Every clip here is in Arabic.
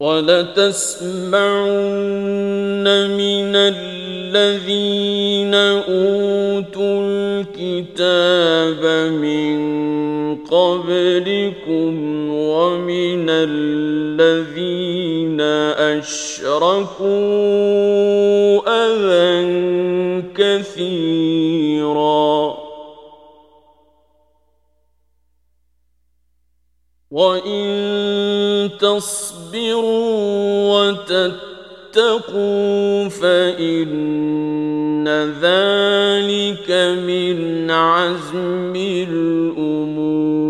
وَلَتَسْمَعُنَّ مِنَ الَّذِينَ أُوتُوا الْكِتَابَ مِنْ قَبْلِكُمْ وَمِنَ الَّذِينَ أَشْرَكُوا أَذًا كَثِيرًا وَإِنْ تصبروا وتتقوا فإن ذلك من عزم الأمور.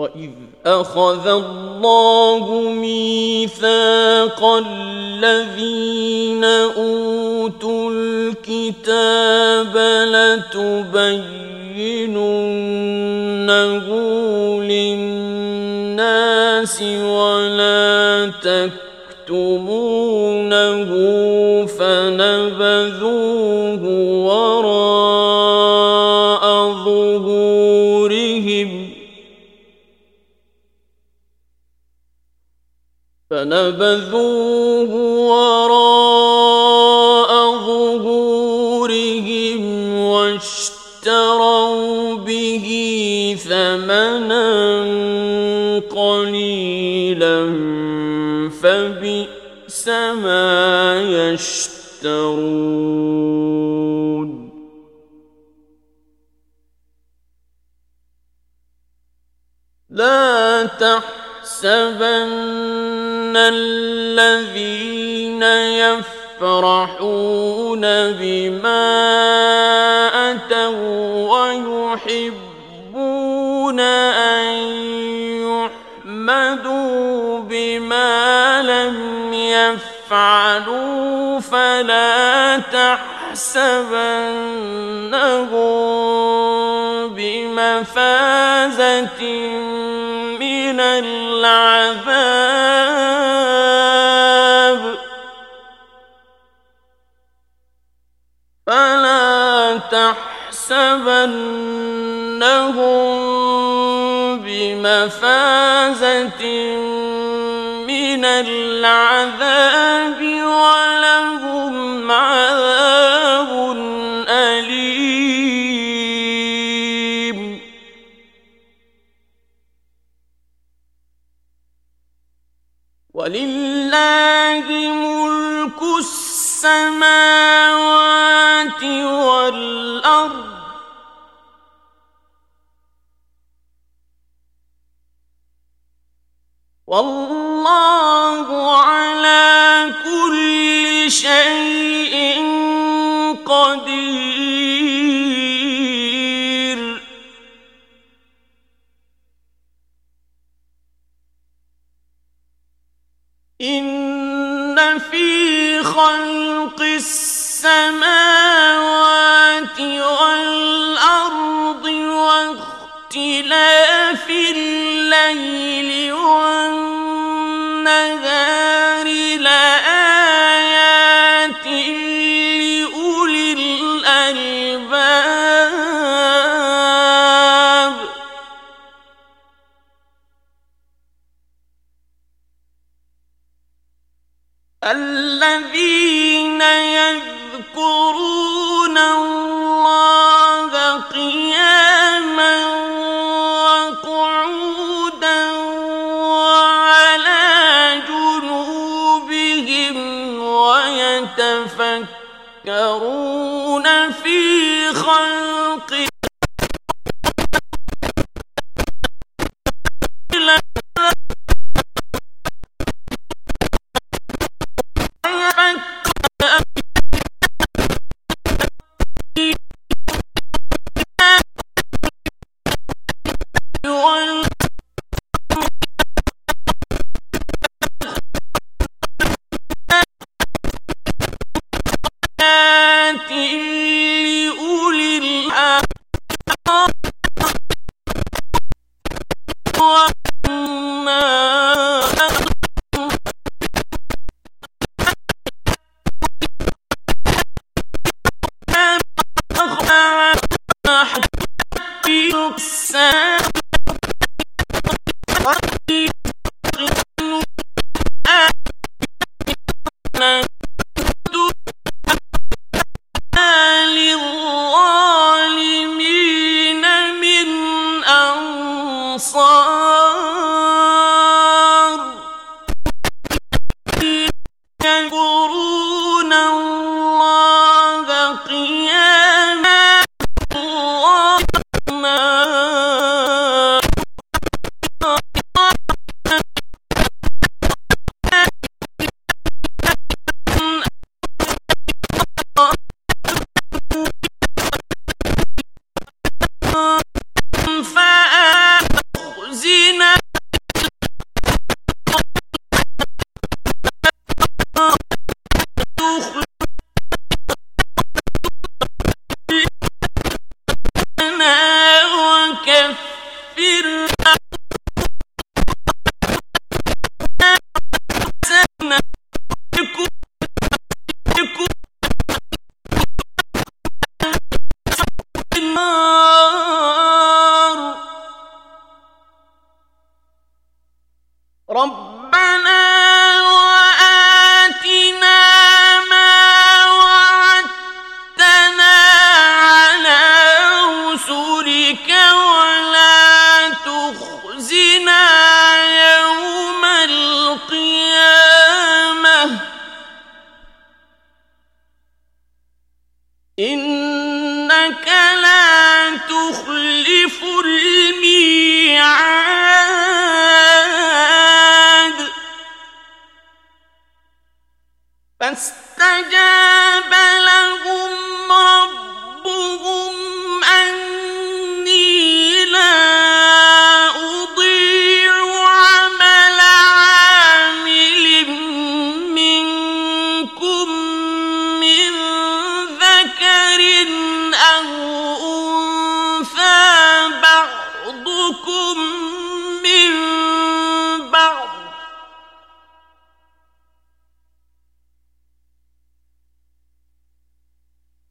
وإذ أخذ الله ميثاق الذين أوتوا الكتاب لَتُبَيِّنُنَّهُ لِلنَّاسِ وَلَا تَكْتُمُونَهُ فَنَبَذُوهُ وَرَاءَ ظُهُورِهِمْ فَنَبَذُوهُ قليلا فبئس ما يشترون. لا تحسبن الذين يفرحون بما أتوا ويحبون فعلوا فلا تحسبنهم بمفازة من العذاب. فلا تحسبنهم بمفازة من من العذاب ولهم عذاب أليم. ولله ملك السماوات والأرض. والله ويتفكرون 我。فاستجاب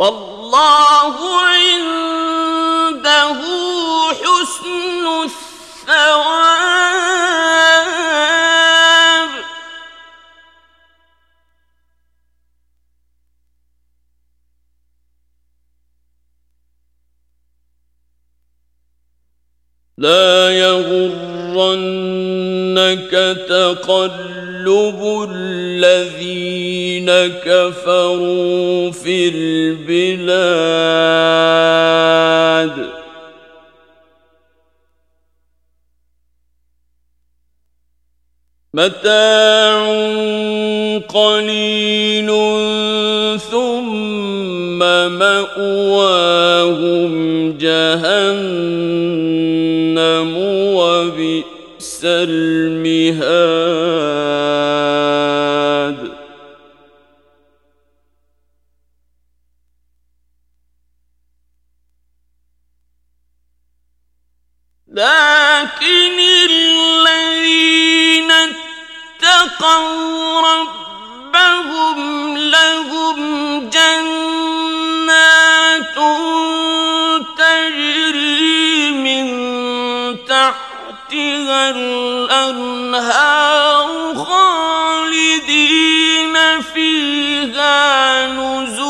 والله عنده حسن الثواب. لا يغر يغرنك تقلب الذين كفروا في البلاد. متاع قليل ثم مأواهم جهنم. المهاد لكن الذين اتقوا ربهم لهم جنات الأنهار خالدين فيها نزول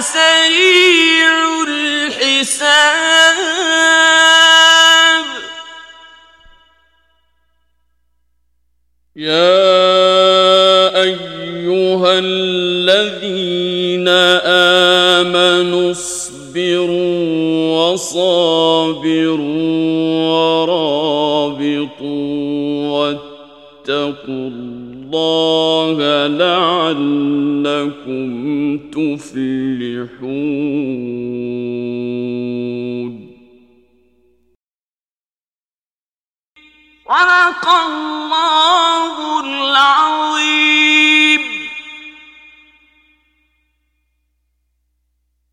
سريع الحساب. يا أيها الذين آمنوا اصبروا وصابروا ورابطوا واتقوا الله لعلكم تفلحون. ورق اللَّهُ الْعَظِيمُ.